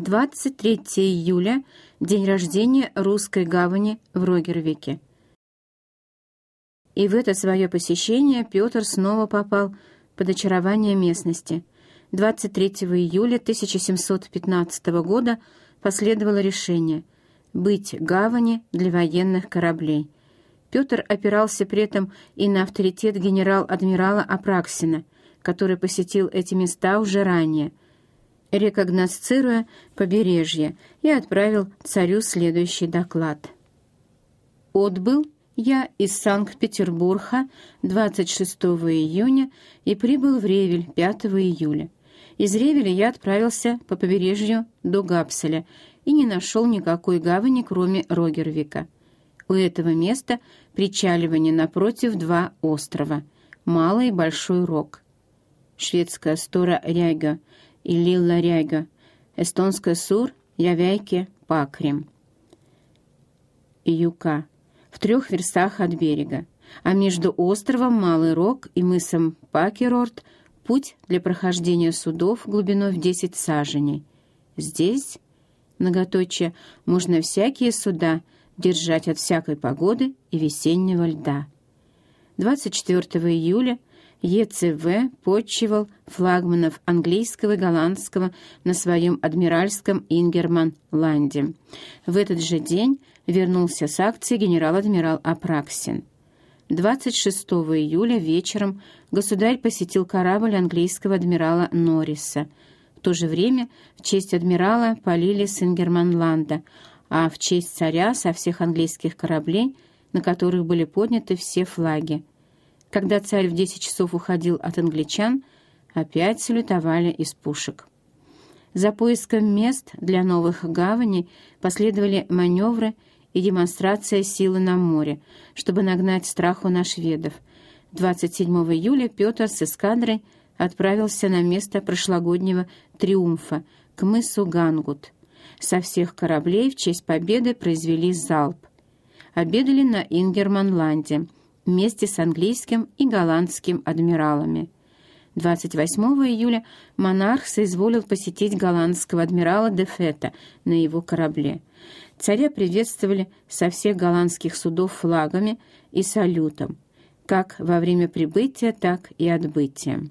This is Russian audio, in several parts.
23 июля – день рождения русской гавани в Рогервике. И в это свое посещение Петр снова попал под очарование местности. 23 июля 1715 года последовало решение быть гавани для военных кораблей. Петр опирался при этом и на авторитет генерал-адмирала Апраксина, который посетил эти места уже ранее – рекогносцируя побережье, и отправил царю следующий доклад. «Отбыл я из Санкт-Петербурга 26 июня и прибыл в Ревель 5 июля. Из Ревеля я отправился по побережью до Гапселя и не нашел никакой гавани, кроме Рогервика. У этого места причаливание напротив два острова — Малый и Большой Рог. Шведская стора Ряга — и Лилла Ряга, эстонская Сур, Явяйке, Пакрим. Юка в трех верстах от берега, а между островом Малый Рог и мысом Пакерорт путь для прохождения судов глубиной в 10 саженей. Здесь, многоточие, можно всякие суда держать от всякой погоды и весеннего льда. 24 июля ЕЦВ почивал флагманов английского и голландского на своем адмиральском Ингерман-Ланде. В этот же день вернулся с акции генерал-адмирал Апраксин. 26 июля вечером государь посетил корабль английского адмирала Норриса. В то же время в честь адмирала полили с Ингерманланда, а в честь царя со всех английских кораблей, на которых были подняты все флаги. Когда царь в десять часов уходил от англичан, опять салютовали из пушек. За поиском мест для новых гаваней последовали маневры и демонстрация силы на море, чтобы нагнать страху на шведов. 27 июля Петр с эскадрой отправился на место прошлогоднего триумфа к мысу Гангут. Со всех кораблей в честь победы произвели залп. Обедали на Ингерманланде – вместе с английским и голландским адмиралами. 28 июля монарх соизволил посетить голландского адмирала Дефета на его корабле. Царя приветствовали со всех голландских судов флагами и салютом, как во время прибытия, так и отбытия.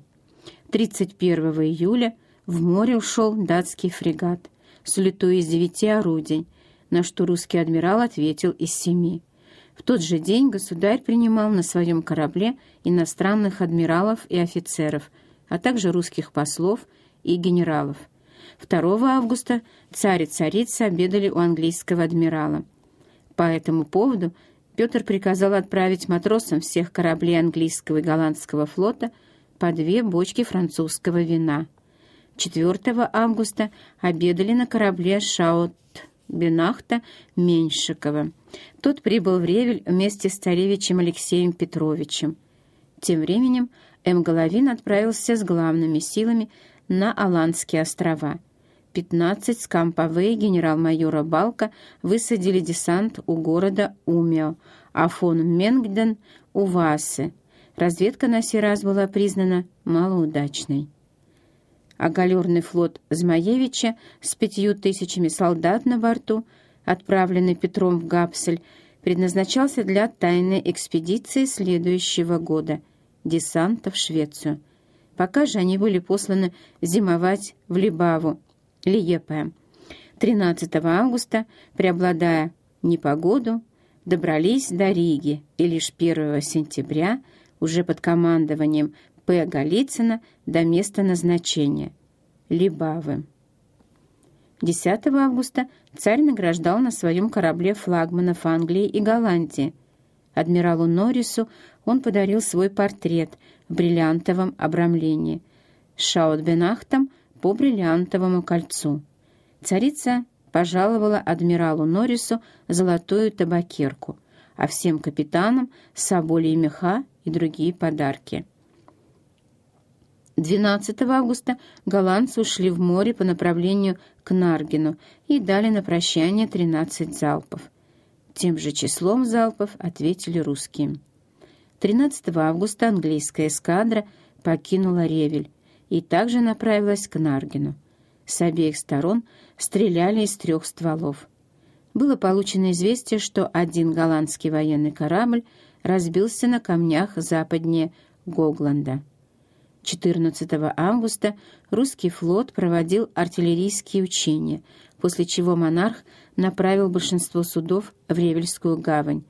31 июля в море ушел датский фрегат, салютуя из девяти орудий, на что русский адмирал ответил из семи. В тот же день государь принимал на своем корабле иностранных адмиралов и офицеров, а также русских послов и генералов. 2 августа царь и царица обедали у английского адмирала. По этому поводу Петр приказал отправить матросам всех кораблей английского и голландского флота по две бочки французского вина. 4 августа обедали на корабле «Шаут Бенахта Меньшикова. Тот прибыл в Ревель вместе с царевичем Алексеем Петровичем. Тем временем М. Головин отправился с главными силами на Аландские острова. 15 скамповые генерал-майора Балка высадили десант у города Умео, а фон Менгден — у Васы. Разведка на сей раз была признана малоудачной а галерный флот Змаевича с пятью тысячами солдат на борту, отправленный Петром в Гапсель, предназначался для тайной экспедиции следующего года — десанта в Швецию. Пока же они были посланы зимовать в Либаву, Лиепе. 13 августа, преобладая непогоду, добрались до Риги, и лишь 1 сентября, уже под командованием П. Голицына до места назначения – Либавы. 10 августа царь награждал на своем корабле флагманов Англии и Голландии. Адмиралу Норрису он подарил свой портрет в бриллиантовом обрамлении, с Шаутбенахтом по бриллиантовому кольцу. Царица пожаловала адмиралу Норрису золотую табакерку, а всем капитанам — соболи и меха и другие подарки. 12 августа голландцы ушли в море по направлению к Наргину и дали на прощание 13 залпов. Тем же числом залпов ответили русские. 13 августа английская эскадра покинула Ревель и также направилась к Наргину. С обеих сторон стреляли из трех стволов. Было получено известие, что один голландский военный корабль разбился на камнях западнее Гогланда. 14 августа русский флот проводил артиллерийские учения, после чего монарх направил большинство судов в Ревельскую гавань,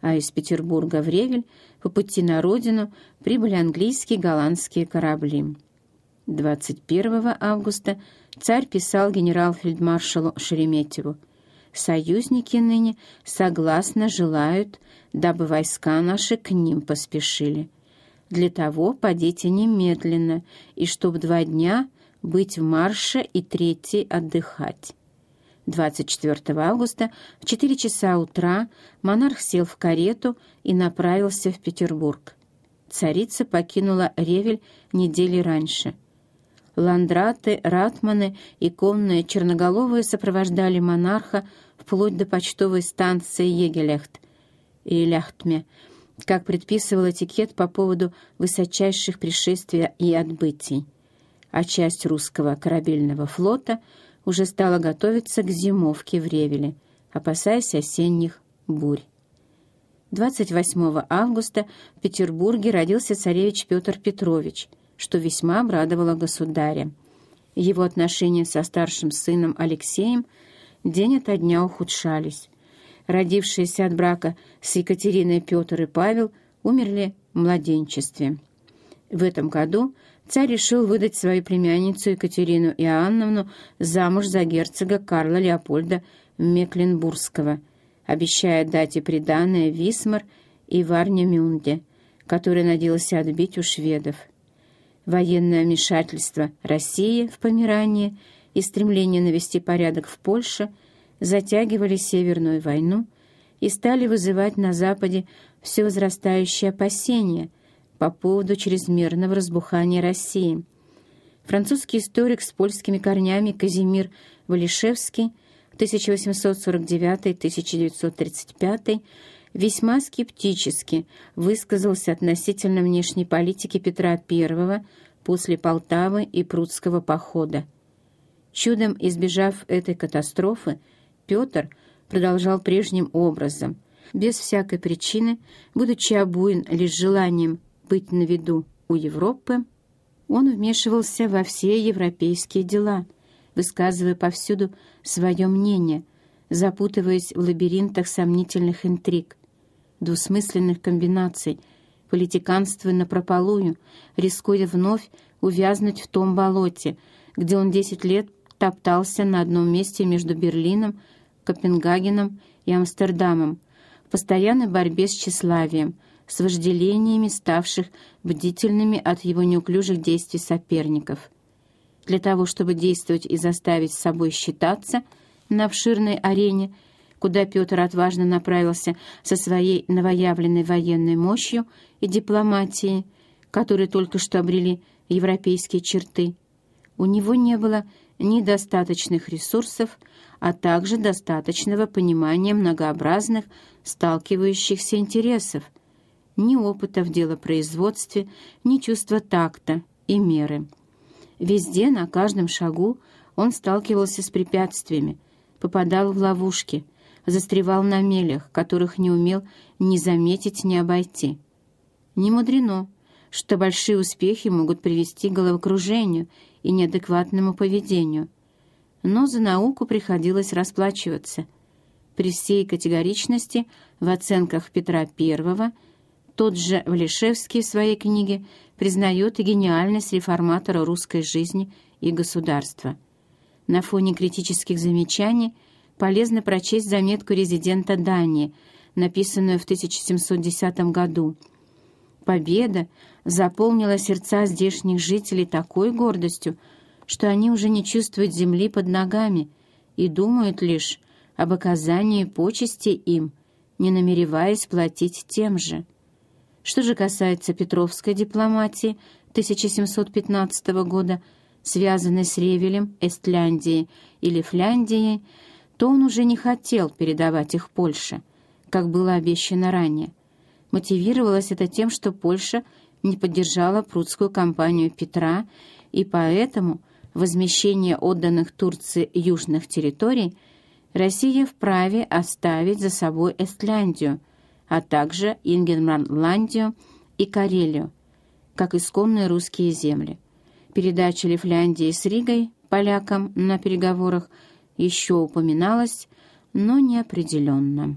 а из Петербурга в Ревель по пути на родину прибыли английские и голландские корабли. 21 августа царь писал генерал-фельдмаршалу Шереметьеву «Союзники ныне согласно желают, дабы войска наши к ним поспешили. Для того подите немедленно, и чтоб два дня быть в марше и третий отдыхать». 24 августа в 4 часа утра монарх сел в карету и направился в Петербург. Царица покинула Ревель недели раньше. Ландраты, ратманы и конные черноголовые сопровождали монарха вплоть до почтовой станции Егелехт и Ляхтме, как предписывал этикет по поводу высочайших пришествий и отбытий. А часть русского корабельного флота — уже стала готовиться к зимовке в Ревеле, опасаясь осенних бурь. 28 августа в Петербурге родился царевич Петр Петрович, что весьма обрадовало государя. Его отношения со старшим сыном Алексеем день ото дня ухудшались. Родившиеся от брака с Екатериной Петр и Павел умерли в младенчестве. В этом году царь решил выдать свою племянницу Екатерину Иоанновну замуж за герцога Карла Леопольда Мекленбургского, обещая дать и приданное Висмар и Варнемюнде, который надеялся отбить у шведов. Военное вмешательство России в Померании и стремление навести порядок в Польше затягивали Северную войну и стали вызывать на Западе все возрастающие опасения – по поводу чрезмерного разбухания России. Французский историк с польскими корнями Казимир Валишевский 1849-1935 весьма скептически высказался относительно внешней политики Петра I после Полтавы и Прудского похода. Чудом избежав этой катастрофы, Петр продолжал прежним образом, без всякой причины, будучи обуен лишь желанием быть на виду у Европы, он вмешивался во все европейские дела, высказывая повсюду свое мнение, запутываясь в лабиринтах сомнительных интриг, двусмысленных комбинаций, политиканствуя напропалую, рискуя вновь увязнуть в том болоте, где он десять лет топтался на одном месте между Берлином, Копенгагеном и Амстердамом, в постоянной борьбе с тщеславием, с вожделениями ставших бдительными от его неуклюжих действий соперников. Для того, чтобы действовать и заставить с собой считаться на обширной арене, куда Петр отважно направился со своей новоявленной военной мощью и дипломатией, которые только что обрели европейские черты, у него не было ни достаточных ресурсов, а также достаточного понимания многообразных сталкивающихся интересов – ни опыта в делопроизводстве, ни чувства такта и меры. Везде, на каждом шагу он сталкивался с препятствиями, попадал в ловушки, застревал на мелях, которых не умел ни заметить, ни обойти. Не мудрено, что большие успехи могут привести к головокружению и неадекватному поведению. Но за науку приходилось расплачиваться. При всей категоричности в оценках Петра I – тот же Валишевский в своей книге признает и гениальность реформатора русской жизни и государства. На фоне критических замечаний полезно прочесть заметку резидента Дании, написанную в 1710 году. Победа заполнила сердца здешних жителей такой гордостью, что они уже не чувствуют земли под ногами и думают лишь об оказании почести им, не намереваясь платить тем же. Что же касается Петровской дипломатии 1715 года, связанной с Ревелем, Эстляндией или Фляндией, то он уже не хотел передавать их Польше, как было обещано ранее. Мотивировалось это тем, что Польша не поддержала прудскую кампанию Петра и поэтому возмещения отданных Турции южных территорий, Россия вправе оставить за собой Эстляндию, а также Ингерманландию и Карелию, как исконные русские земли. Передача Лифляндии с Ригой полякам на переговорах еще упоминалась, но неопределенно.